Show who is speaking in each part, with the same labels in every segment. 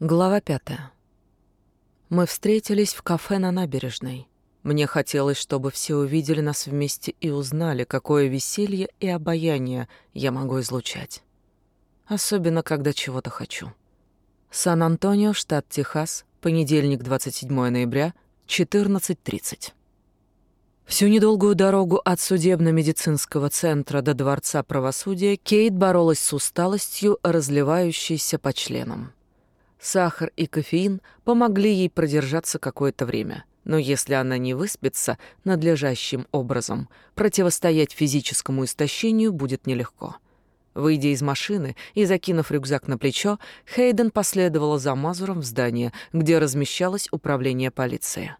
Speaker 1: Глава пятая. Мы встретились в кафе на набережной. Мне хотелось, чтобы все увидели нас вместе и узнали, какое веселье и обаяние я могу излучать. Особенно, когда чего-то хочу. Сан-Антонио, штат Техас, понедельник, 27 ноября, 14.30. Всю недолгую дорогу от судебно-медицинского центра до Дворца правосудия Кейт боролась с усталостью, разливающейся по членам. Сахар и кофеин помогли ей продержаться какое-то время. Но если она не выспится надлежащим образом, противостоять физическому истощению будет нелегко. Выйдя из машины и закинув рюкзак на плечо, Хейден последовала за Мазуром в здание, где размещалось управление полиции.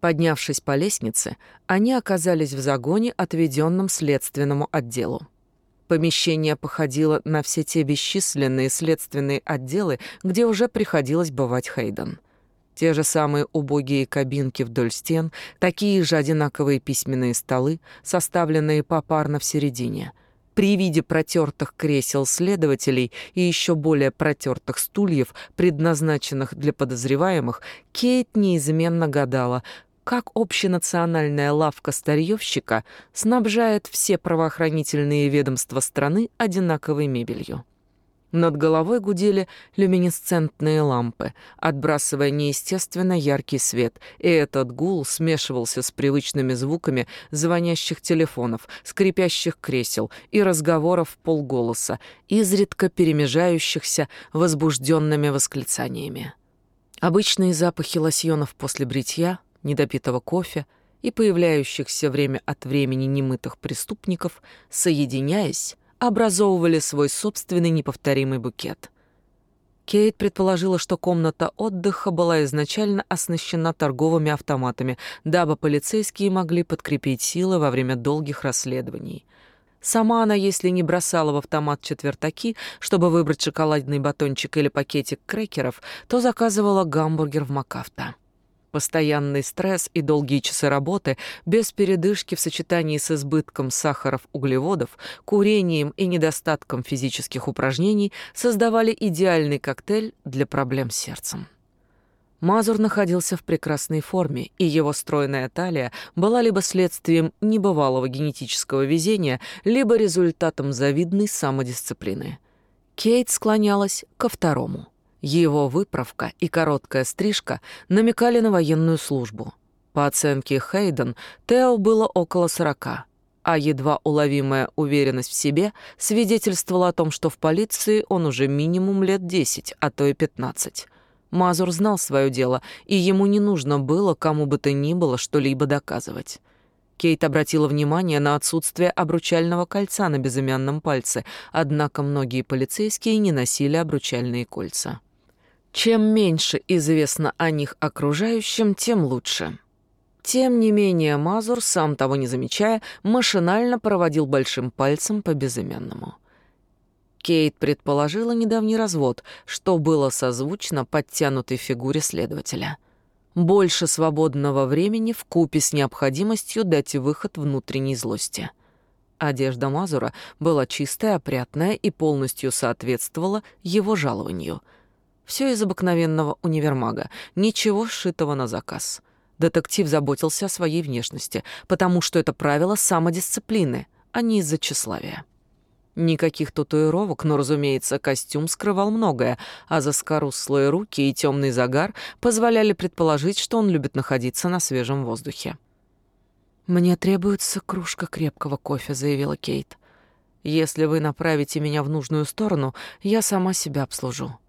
Speaker 1: Поднявшись по лестнице, они оказались в загоне, отведенном следственному отделу. Помещение походило на все те бесчисленные следственные отделы, где уже приходилось бывать Хейден. Те же самые убогие кабинки вдоль стен, такие же одинаковые письменные столы, составленные попарно в середине. При виде протертых кресел следователей и еще более протертых стульев, предназначенных для подозреваемых, Кейт неизменно гадала — как общенациональная лавка старьевщика снабжает все правоохранительные ведомства страны одинаковой мебелью. Над головой гудели люминесцентные лампы, отбрасывая неестественно яркий свет, и этот гул смешивался с привычными звуками звонящих телефонов, скрипящих кресел и разговоров полголоса, изредка перемежающихся возбужденными восклицаниями. Обычные запахи лосьонов после бритья — недопитого кофе и появляющихся время от времени немытых преступников, соединяясь, образовывали свой собственный неповторимый букет. Кейт предположила, что комната отдыха была изначально оснащена торговыми автоматами, дабы полицейские могли подкрепить силы во время долгих расследований. Сама она, если не бросала в автомат четвертаки, чтобы выбрать шоколадный батончик или пакетик крекеров, то заказывала гамбургер в Макафта. Постоянный стресс и долгие часы работы без передышки в сочетании с избытком сахаров, углеводов, курением и недостатком физических упражнений создавали идеальный коктейль для проблем с сердцем. Мазур находился в прекрасной форме, и его стройная талия была либо следствием небывалого генетического везения, либо результатом завидной самодисциплины. Кейт склонялась ко второму. Его выправка и короткая стрижка намекали на военную службу. По оценке Хейден, Тео было около сорока, а едва уловимая уверенность в себе свидетельствовала о том, что в полиции он уже минимум лет десять, а то и пятнадцать. Мазур знал свое дело, и ему не нужно было кому бы то ни было что-либо доказывать. Кейт обратила внимание на отсутствие обручального кольца на безымянном пальце, однако многие полицейские не носили обручальные кольца. Чем меньше известно о них окружающим, тем лучше. Тем не менее Мазур, сам того не замечая, машинально проводил большим пальцем по безымянному. Кейт предположила недавний развод, что было созвучно подтянутой фигуре следователя. Больше свободного времени в купе с необходимостью дать выход внутренней злости. Одежда Мазура была чистая, опрятная и полностью соответствовала его жалованию — все из обыкновенного универмага, ничего сшитого на заказ. Детектив заботился о своей внешности, потому что это правило самодисциплины, а не из-за тщеславия. Никаких татуировок, но, разумеется, костюм скрывал многое, а заскорузлые руки и темный загар позволяли предположить, что он любит находиться на свежем воздухе. «Мне требуется кружка крепкого кофе», — заявила Кейт. «Если вы направите меня в нужную сторону, я сама себя обслужу».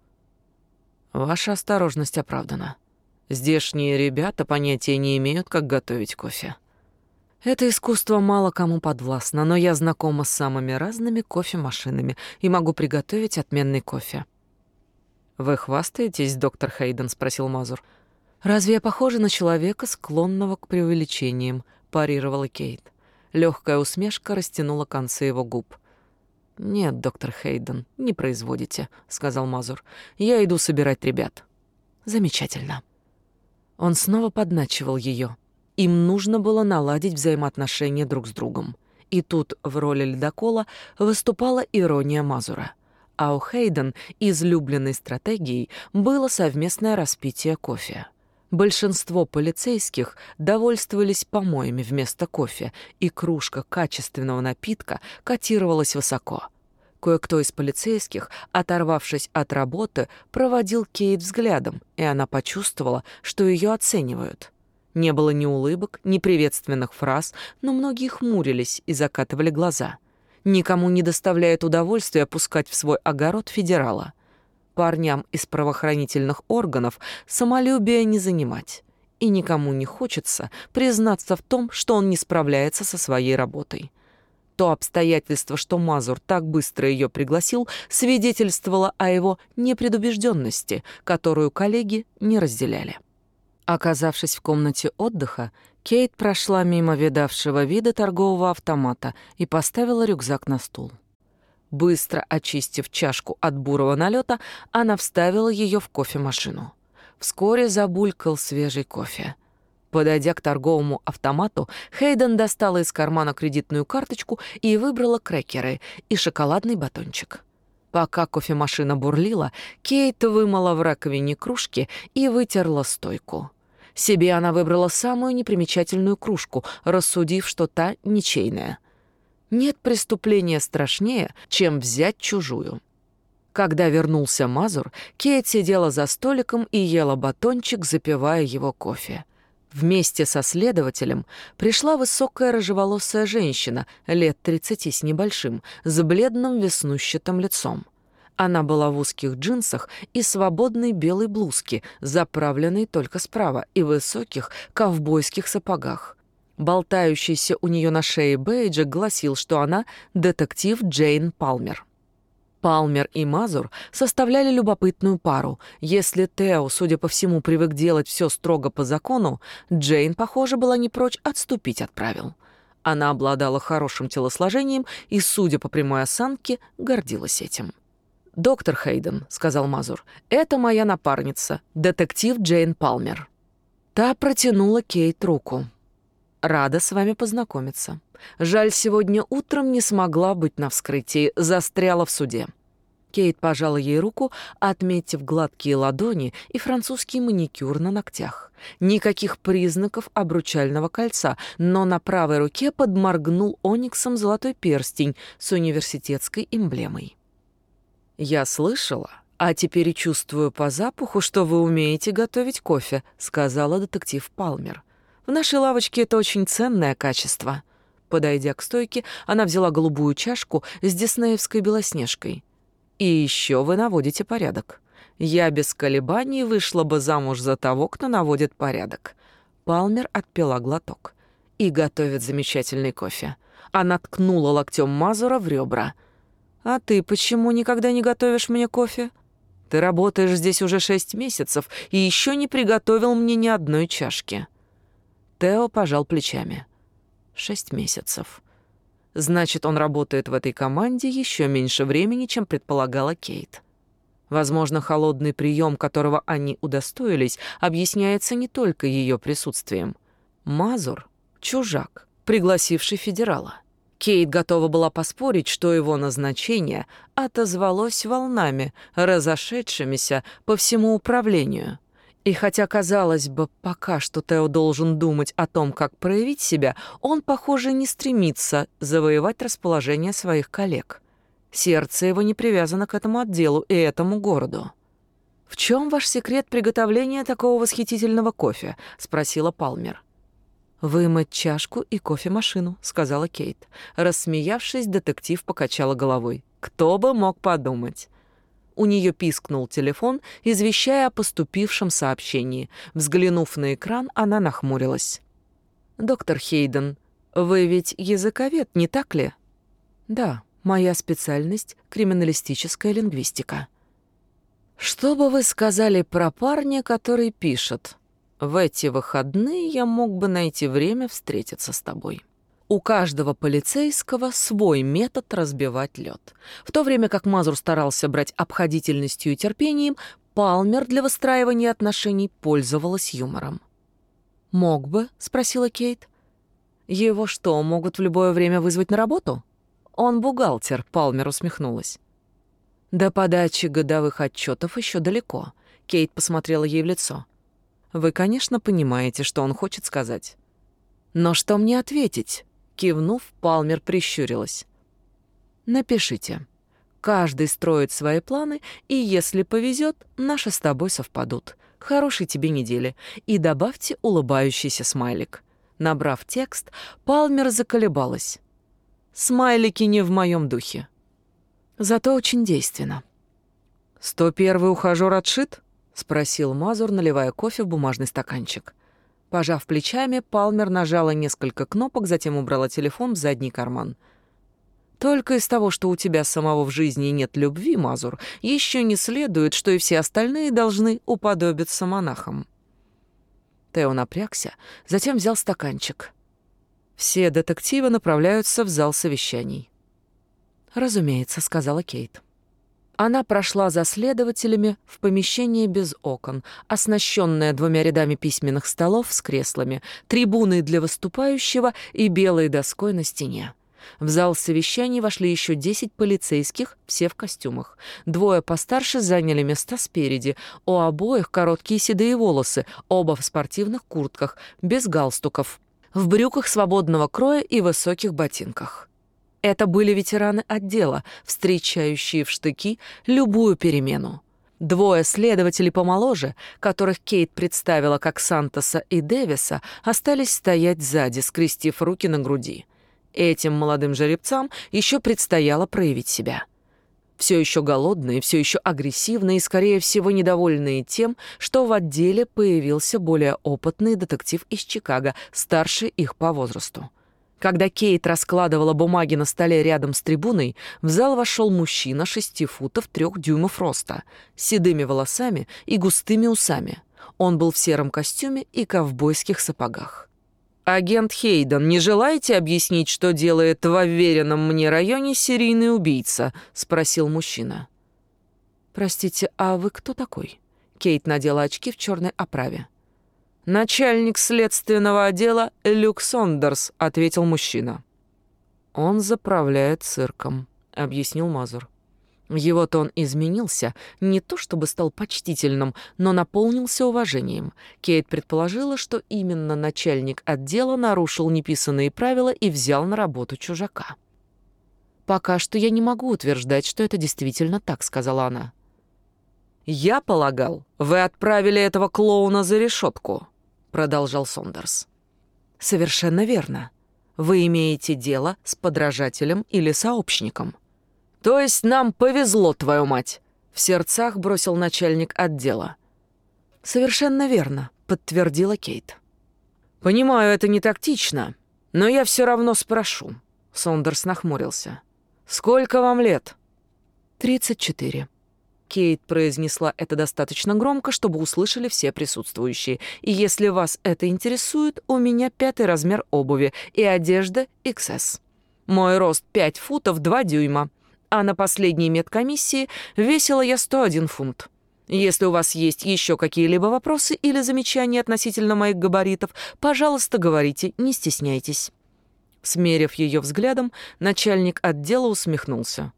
Speaker 1: Ваша осторожность оправдана. Здешние ребята понятия не имеют, как готовить кофе. Это искусство мало кому подвластно, но я знакома с самыми разными кофемашинами и могу приготовить отменный кофе. «Вы хвастаетесь, доктор Хейден?» — спросил Мазур. «Разве я похожа на человека, склонного к преувеличениям?» — парировала Кейт. Легкая усмешка растянула концы его губ. «Нет, доктор Хейден, не производите», — сказал Мазур. «Я иду собирать ребят». «Замечательно». Он снова подначивал ее. Им нужно было наладить взаимоотношения друг с другом. И тут в роли ледокола выступала ирония Мазура. а у Хейден излюбленной стратегией было совместное распитие кофе. Большинство полицейских довольствовались помоями вместо кофе, и кружка качественного напитка котировалась высоко. Кое-кто из полицейских, оторвавшись от работы, проводил Кейт взглядом, и она почувствовала, что ее оценивают. Не было ни улыбок, ни приветственных фраз, но многие хмурились и закатывали глаза. Никому не доставляет удовольствия пускать в свой огород федерала. Парням из правоохранительных органов самолюбие не занимать. И никому не хочется признаться в том, что он не справляется со своей работой. То обстоятельство, что Мазур так быстро ее пригласил, свидетельствовало о его непредубежденности, которую коллеги не разделяли. Оказавшись в комнате отдыха, Кейт прошла мимо видавшего вида торгового автомата и поставила рюкзак на стул. Быстро очистив чашку от бурого налета, она вставила ее в кофемашину. Вскоре забулькал свежий кофе. Подойдя к торговому автомату, Хейден достала из кармана кредитную карточку и выбрала крекеры и шоколадный батончик. Пока кофемашина бурлила, Кейт вымыла в раковине кружки и вытерла стойку. Себе она выбрала самую непримечательную кружку, рассудив, что та ничейная. Нет преступления страшнее, чем взять чужую. Когда вернулся Мазур, Кейт сидела за столиком и ела батончик, запивая его кофе. Вместе со следователем пришла высокая рыжеволосая женщина, лет тридцати с небольшим, с бледным веснущатым лицом. Она была в узких джинсах и свободной белой блузке, заправленной только справа, и высоких ковбойских сапогах. Болтающийся у нее на шее бейджик гласил, что она детектив Джейн Палмер. Палмер и Мазур составляли любопытную пару. Если Тео, судя по всему, привык делать все строго по закону, Джейн, похоже, была не прочь отступить от правил. Она обладала хорошим телосложением и, судя по прямой осанке, гордилась этим. «Доктор Хейден», — сказал Мазур, — «это моя напарница, детектив Джейн Палмер». Та протянула Кейт руку. «Рада с вами познакомиться. Жаль, сегодня утром не смогла быть на вскрытии, застряла в суде». Кейт пожала ей руку, отметив гладкие ладони и французский маникюр на ногтях. Никаких признаков обручального кольца, но на правой руке подморгнул ониксом золотой перстень с университетской эмблемой. «Я слышала, а теперь чувствую по запаху, что вы умеете готовить кофе», — сказала детектив Палмер. «В нашей лавочке это очень ценное качество». Подойдя к стойке, она взяла голубую чашку с диснеевской белоснежкой. «И еще вы наводите порядок. Я без колебаний вышла бы замуж за того, кто наводит порядок». Палмер отпила глоток. «И готовит замечательный кофе». Она ткнула локтем Мазура в ребра. «А ты почему никогда не готовишь мне кофе? Ты работаешь здесь уже шесть месяцев и еще не приготовил мне ни одной чашки». Тео пожал плечами. Шесть месяцев. Значит, он работает в этой команде еще меньше времени, чем предполагала Кейт. Возможно, холодный прием, которого они удостоились, объясняется не только ее присутствием. Мазур — чужак, пригласивший федерала. Кейт готова была поспорить, что его назначение отозвалось волнами, разошедшимися по всему управлению. И хотя, казалось бы, пока что Тео должен думать о том, как проявить себя, он, похоже, не стремится завоевать расположение своих коллег. Сердце его не привязано к этому отделу и этому городу. «В чем ваш секрет приготовления такого восхитительного кофе?» — спросила Палмер. «Вымыть чашку и кофемашину», — сказала Кейт. Рассмеявшись, детектив покачала головой. «Кто бы мог подумать?» У нее пискнул телефон, извещая о поступившем сообщении. Взглянув на экран, она нахмурилась. «Доктор Хейден, вы ведь языковед, не так ли?» «Да, моя специальность — криминалистическая лингвистика». «Что бы вы сказали про парня, который пишет? В эти выходные я мог бы найти время встретиться с тобой». У каждого полицейского свой метод разбивать лед. В то время как Мазур старался брать обходительностью и терпением, Палмер для выстраивания отношений пользовалась юмором. «Мог бы?» — спросила Кейт. «Его что, могут в любое время вызвать на работу?» «Он бухгалтер», — Палмер усмехнулась. До подачи годовых отчетов еще далеко. Кейт посмотрела ей в лицо. Вы, конечно, понимаете, что он хочет сказать. Но что мне ответить? Кивнув, Палмер прищурилась. Напишите. Каждый строит свои планы, и если повезет, наши с тобой совпадут. Хорошей тебе недели. И добавьте улыбающийся смайлик. Набрав текст, Палмер заколебалась. Смайлики не в моем духе. Зато очень действенно. «Сто первый ухажёр отшит?» — спросил Мазур, наливая кофе в бумажный стаканчик. Пожав плечами, Палмер нажала несколько кнопок, затем убрала телефон в задний карман. «Только из того, что у тебя самого в жизни нет любви, Мазур, еще не следует, что и все остальные должны уподобиться монахам». Тео напрягся, затем взял стаканчик. Все детективы направляются в зал совещаний. «Разумеется», — сказала Кейт. Она прошла за следователями в помещение без окон, оснащенное двумя рядами письменных столов с креслами, трибуной для выступающего и белой доской на стене. В зал совещаний вошли еще десять полицейских, все в костюмах. Двое постарше заняли места спереди. У обоих короткие седые волосы, оба в спортивных куртках, без галстуков, в брюках свободного кроя и высоких ботинках. Это были ветераны отдела, встречающие в штыки любую перемену. Двое следователей помоложе, которых Кейт представила как Сантоса и Дэвиса, остались стоять сзади, скрестив руки на груди. Этим молодым жеребцам еще предстояло проявить себя. Все еще голодные, все еще агрессивные и, скорее всего, недовольные тем, что в отделе появился более опытный детектив из Чикаго, старше их по возрасту. Когда Кейт раскладывала бумаги на столе рядом с трибуной, в зал вошел мужчина шести футов трех дюймов роста, с седыми волосами и густыми усами. Он был в сером костюме и ковбойских сапогах. «Агент Хейден, не желаете объяснить, что делает в уверенном мне районе серийный убийца?» — спросил мужчина. «Простите, а вы кто такой?» Кейт надела очки в черной оправе. «Начальник следственного отдела Люк Сондерс», — ответил мужчина. «Он заправляет цирком», — объяснил Мазур. Его тон изменился, не то чтобы стал почтительным, но наполнился уважением. Кейт предположила, что именно начальник отдела нарушил неписанные правила и взял на работу чужака. «Пока что я не могу утверждать, что это действительно так», — сказала она. «Я полагал, вы отправили этого клоуна за решетку», продолжал Сондерс. Совершенно верно. Вы имеете дело с подражателем или сообщником. То есть нам повезло, твою мать, в сердцах бросил начальник отдела. Совершенно верно, подтвердила Кейт. Понимаю, это не тактично, но я все равно спрошу. Сондерс нахмурился. Сколько вам лет? Тридцать четыре. Кейт произнесла это достаточно громко, чтобы услышали все присутствующие. И если вас это интересует, у меня пятый размер обуви и одежда XS. Мой рост 5 футов 2 дюйма, а на последней медкомиссии весила я 101 фунт. Если у вас есть еще какие-либо вопросы или замечания относительно моих габаритов, пожалуйста, говорите, не стесняйтесь». Смерив ее взглядом, начальник отдела усмехнулся.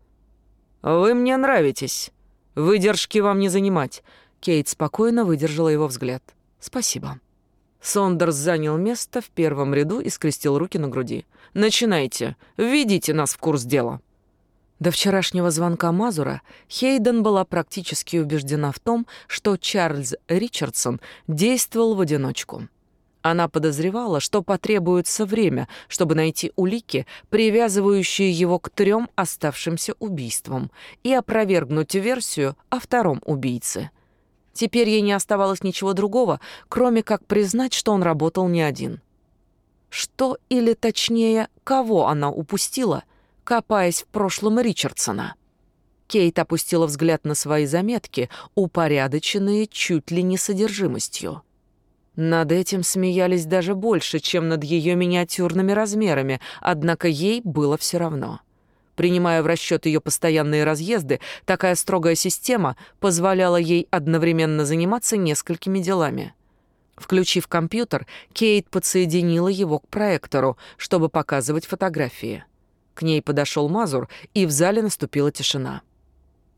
Speaker 1: «Вы мне нравитесь. Выдержки вам не занимать. Кейт спокойно выдержала его взгляд. Спасибо. Сондерс занял место в первом ряду и скрестил руки на груди. «Начинайте. Введите нас в курс дела». До вчерашнего звонка Мазура Хейден была практически убеждена в том, что Чарльз Ричардсон действовал в одиночку. Она подозревала, что потребуется время, чтобы найти улики, привязывающие его к трем оставшимся убийствам, и опровергнуть версию о втором убийце. Теперь ей не оставалось ничего другого, кроме как признать, что он работал не один. Что, или точнее, кого она упустила, копаясь в прошлом Ричардсона? Кейт опустила взгляд на свои заметки, упорядоченные чуть ли не содержимостью. Над этим смеялись даже больше, чем над ее миниатюрными размерами, однако ей было все равно. Принимая в расчет ее постоянные разъезды, такая строгая система позволяла ей одновременно заниматься несколькими делами. Включив компьютер, Кейт подсоединила его к проектору, чтобы показывать фотографии. К ней подошел Мазур, и в зале наступила тишина.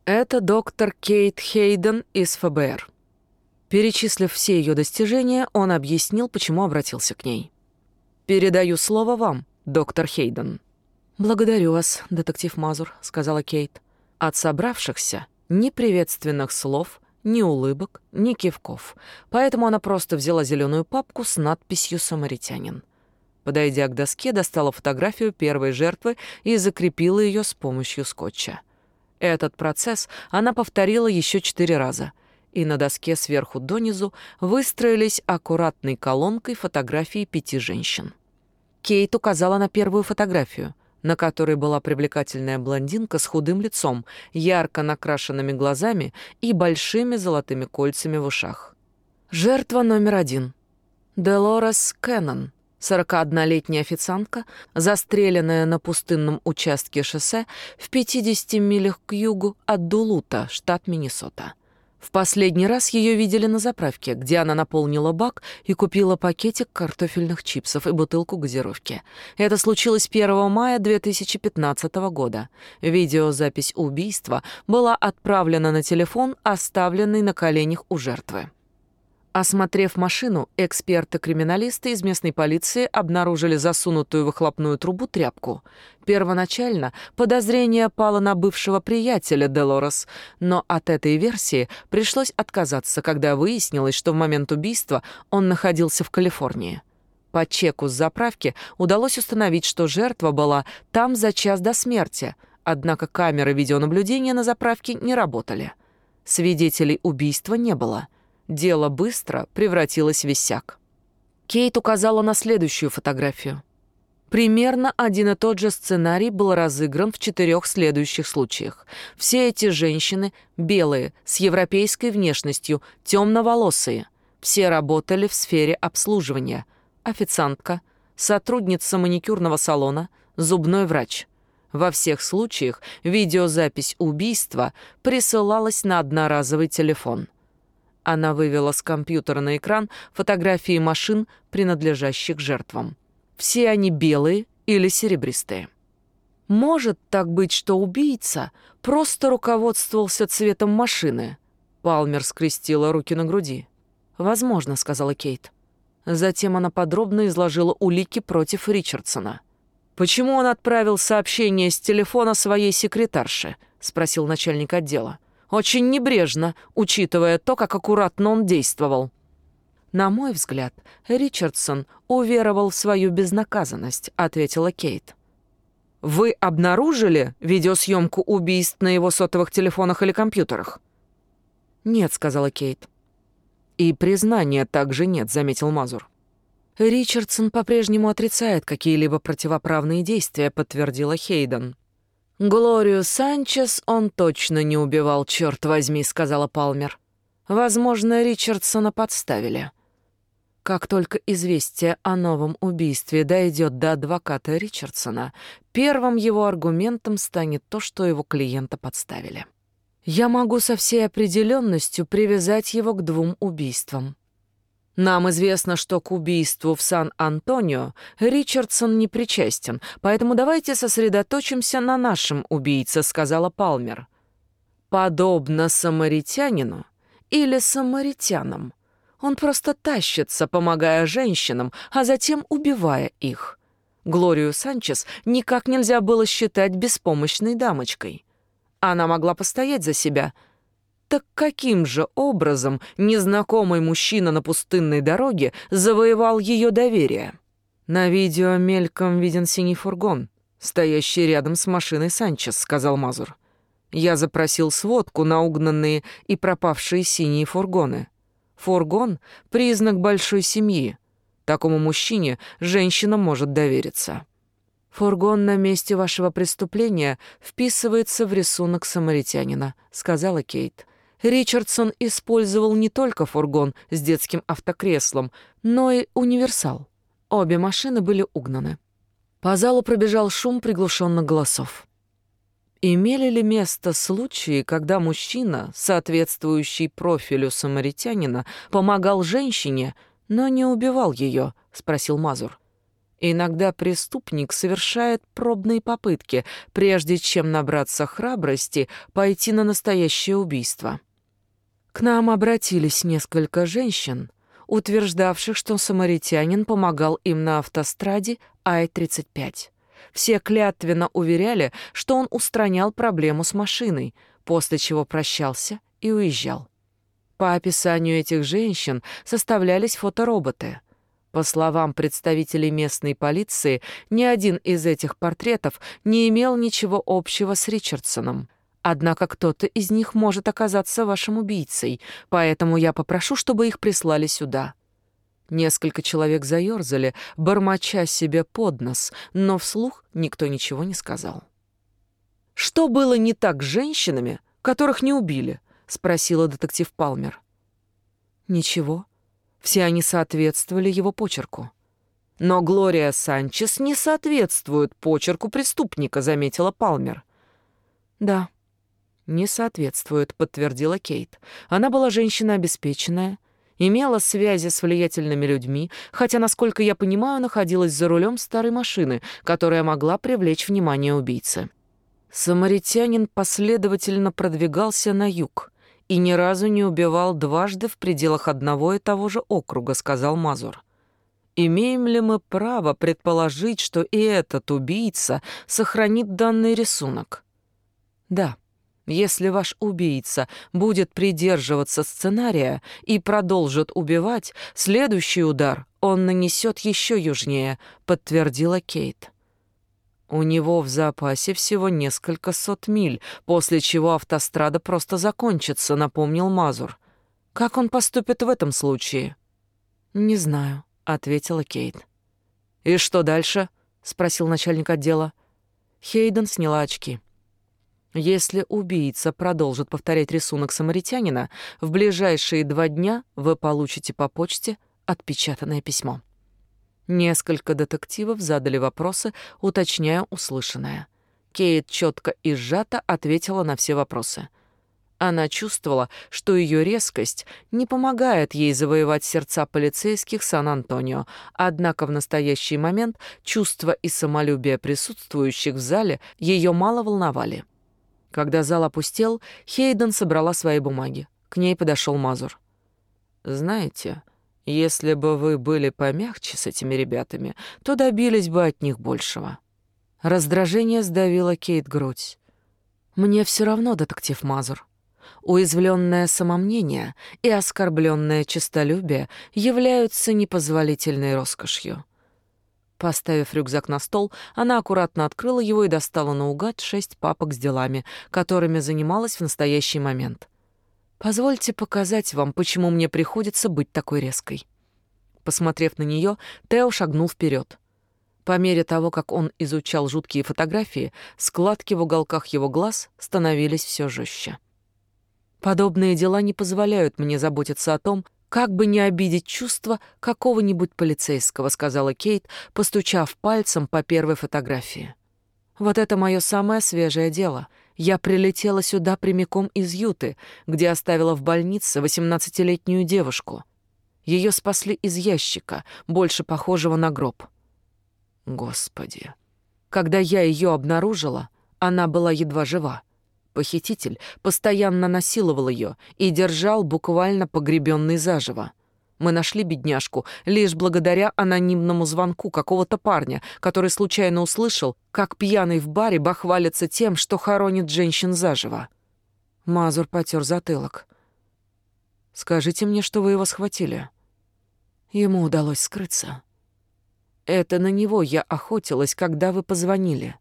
Speaker 1: Это доктор Кейт Хейден из ФБР. Перечислив все ее достижения, он объяснил, почему обратился к ней. «Передаю слово вам, доктор Хейден». «Благодарю вас, детектив Мазур», — сказала Кейт. От собравшихся ни приветственных слов, ни улыбок, ни кивков, поэтому она просто взяла зеленую папку с надписью «Самаритянин». Подойдя к доске, достала фотографию первой жертвы и закрепила ее с помощью скотча. Этот процесс она повторила еще четыре раза — и на доске сверху донизу выстроились аккуратной колонкой фотографии пяти женщин. Кейт указала на первую фотографию, на которой была привлекательная блондинка с худым лицом, ярко накрашенными глазами и большими золотыми кольцами в ушах. Жертва номер один. Делорес Кеннон, 41-летняя официантка, застреленная на пустынном участке шоссе в 50 милях к югу от Дулута, штат Миннесота. В последний раз ее видели на заправке, где она наполнила бак и купила пакетик картофельных чипсов и бутылку газировки. Это случилось 1 мая 2015 года. Видеозапись убийства была отправлена на телефон, оставленный на коленях у жертвы. Осмотрев машину, эксперты-криминалисты из местной полиции обнаружили засунутую в выхлопную трубу тряпку. Первоначально подозрение пало на бывшего приятеля Делорес, но от этой версии пришлось отказаться, когда выяснилось, что в момент убийства он находился в Калифорнии. По чеку с заправки удалось установить, что жертва была там за час до смерти, однако камеры видеонаблюдения на заправке не работали. Свидетелей убийства не было — Дело быстро превратилось в висяк. Кейт указала на следующую фотографию. Примерно один и тот же сценарий был разыгран в четырех следующих случаях. Все эти женщины белые, с европейской внешностью, темноволосые. Все работали в сфере обслуживания. Официантка, сотрудница маникюрного салона, зубной врач. Во всех случаях видеозапись убийства присылалась на одноразовый телефон. Она вывела с компьютера на экран фотографии машин, принадлежащих жертвам. Все они белые или серебристые. Может так быть, что убийца просто руководствовался цветом машины? Палмер скрестила руки на груди. «Возможно», — сказала Кейт. Затем она подробно изложила улики против Ричардсона. «Почему он отправил сообщение с телефона своей секретарше?» — спросил начальник отдела. Очень небрежно, учитывая то, как аккуратно он действовал. «На мой взгляд, Ричардсон уверовал в свою безнаказанность», — ответила Кейт. «Вы обнаружили видеосъемку убийств на его сотовых телефонах или компьютерах?» «Нет», — сказала Кейт. «И признания также нет», — заметил Мазур. «Ричардсон по-прежнему отрицает какие-либо противоправные действия», — подтвердила Хейден. «Глорию Санчес он точно не убивал, черт возьми», — сказала Палмер. «Возможно, Ричардсона подставили». Как только известие о новом убийстве дойдет до адвоката Ричардсона, первым его аргументом станет то, что его клиента подставили. Я могу со всей определенностью привязать его к двум убийствам. Нам известно, что к убийству в Сан-Антонио Ричардсон не причастен, поэтому давайте сосредоточимся на нашем убийце», — сказала Палмер. «Подобно самаритянину или самаритянам. Он просто тащится, помогая женщинам, а затем убивая их. Глорию Санчес никак нельзя было считать беспомощной дамочкой. Она могла постоять за себя — так каким же образом незнакомый мужчина на пустынной дороге завоевал ее доверие? На видео мельком виден синий фургон, стоящий рядом с машиной Санчес, сказал Мазур. Я запросил сводку на угнанные и пропавшие синие фургоны. Фургон — признак большой семьи. Такому мужчине женщина может довериться. «Фургон на месте вашего преступления вписывается в рисунок самаритянина», — сказала Кейт. Ричардсон использовал не только фургон с детским автокреслом, но и универсал. Обе машины были угнаны. По залу пробежал шум приглушенных голосов. Имели ли место случаи, когда мужчина, соответствующий профилю самаритянина, помогал женщине, но не убивал ее? спросил Мазур. Иногда преступник совершает пробные попытки, прежде чем набраться храбрости пойти на настоящее убийство. К нам обратились несколько женщин, утверждавших, что самаритянин помогал им на автостраде Ай-35. Все клятвенно уверяли, что он устранял проблему с машиной, после чего прощался и уезжал. По описанию этих женщин составлялись фотороботы. По словам представителей местной полиции, ни один из этих портретов не имел ничего общего с Ричардсоном. Однако кто-то из них может оказаться вашим убийцей, поэтому я попрошу, чтобы их прислали сюда». Несколько человек заерзали, бормоча себе под нос, но вслух никто ничего не сказал. «Что было не так с женщинами, которых не убили?» — спросила детектив Палмер. «Ничего. Все они соответствовали его почерку». «Но Глория Санчес не соответствует почерку преступника», — заметила Палмер. «Да, «Не соответствует», — подтвердила Кейт. Она была женщина обеспеченная, имела связи с влиятельными людьми, хотя, насколько я понимаю, находилась за рулем старой машины, которая могла привлечь внимание убийцы. Самаритянин последовательно продвигался на юг и ни разу не убивал дважды в пределах одного и того же округа, сказал Мазур. Имеем ли мы право предположить, что и этот убийца сохранит данный рисунок? Да. Если ваш убийца будет придерживаться сценария и продолжит убивать, следующий удар он нанесет еще южнее, подтвердила Кейт. У него в запасе всего несколько сот миль, после чего автострада просто закончится, напомнил Мазур. Как он поступит в этом случае? Не знаю, ответила Кейт. И что дальше? спросил начальник отдела. Хейден сняла очки. Если убийца продолжит повторять рисунок самаритянина, в ближайшие два дня вы получите по почте отпечатанное письмо. Несколько детективов задали вопросы, уточняя услышанное. Кейт четко и сжато ответила на все вопросы. Она чувствовала, что ее резкость не помогает ей завоевать сердца полицейских Сан-Антонио, однако в настоящий момент чувства и самолюбие присутствующих в зале ее мало волновали. Когда зал опустел, Хейден собрала свои бумаги. К ней подошел Мазур. «Знаете, если бы вы были помягче с этими ребятами, то добились бы от них большего». Раздражение сдавило Кейт грудь. «Мне все равно, детектив Мазур. Уязвленное самомнение и оскорбленное честолюбие являются непозволительной роскошью. Поставив рюкзак на стол, она аккуратно открыла его и достала наугад шесть папок с делами, которыми занималась в настоящий момент. «Позвольте показать вам, почему мне приходится быть такой резкой». Посмотрев на нее, Тео шагнул вперед. По мере того, как он изучал жуткие фотографии, складки в уголках его глаз становились все жестче. Подобные дела не позволяют мне заботиться о том, как бы не обидеть чувства какого-нибудь полицейского, сказала Кейт, постучав пальцем по первой фотографии. Вот это мое самое свежее дело. Я прилетела сюда прямиком из Юты, где оставила в больнице восемнадцатилетнюю девушку. Ее спасли из ящика, больше похожего на гроб. Господи. Когда я ее обнаружила, она была едва жива. Похититель постоянно насиловал ее и держал буквально погребенной заживо. Мы нашли бедняжку лишь благодаря анонимному звонку какого-то парня, который случайно услышал, как пьяный в баре бахвалится тем, что хоронит женщин заживо. Мазур потер затылок. «Скажите мне, что вы его схватили?» Ему удалось скрыться. «Это на него я охотилась, когда вы позвонили.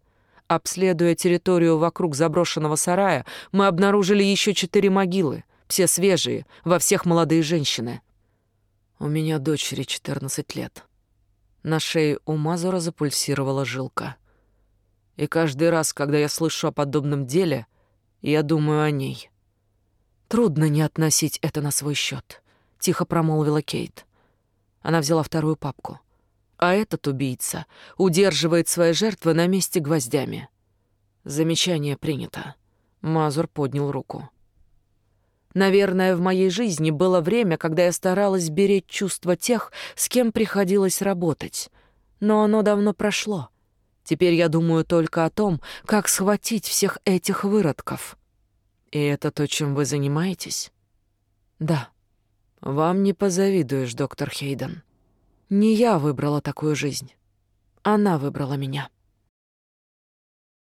Speaker 1: Обследуя территорию вокруг заброшенного сарая, мы обнаружили еще четыре могилы, все свежие, во всех молодые женщины. У меня дочери 14 лет. На шее у Мазура запульсировала жилка. И каждый раз, когда я слышу о подобном деле, я думаю о ней. Трудно не относить это на свой счет, тихо промолвила Кейт. Она взяла вторую папку. А этот убийца удерживает свои жертвы на месте гвоздями. Замечание принято. Мазур поднял руку. Наверное, в моей жизни было время, когда я старалась беречь чувства тех, с кем приходилось работать. Но оно давно прошло. Теперь я думаю только о том, как схватить всех этих выродков. И это то, чем вы занимаетесь? Да. Вам не позавидуешь, доктор Хейден. Не я выбрала такую жизнь. Она выбрала меня.